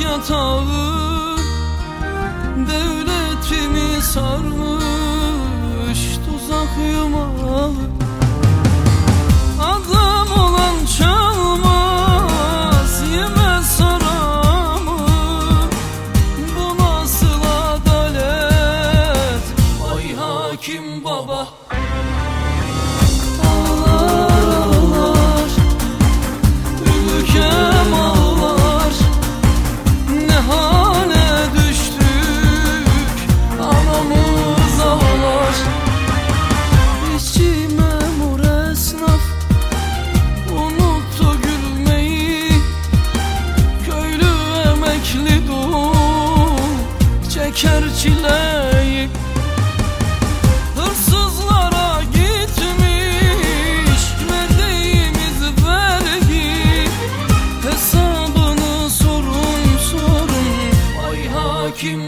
yatağı Devletimi sarmış tuzak yumağı. Adam olan çalmaz yemez saramı. Bu nasıl adalet? Vay hakim baba.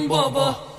baba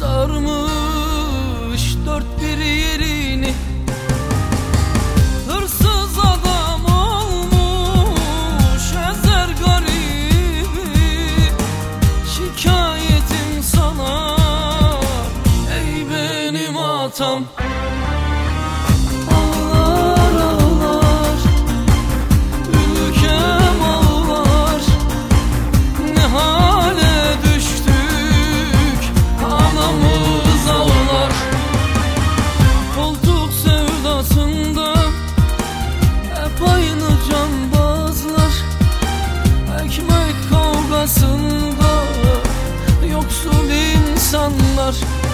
sarmış dört bir yerini. Hırsız adam olmuş ezer garibi. Şikayetim sana ey benim atam. out.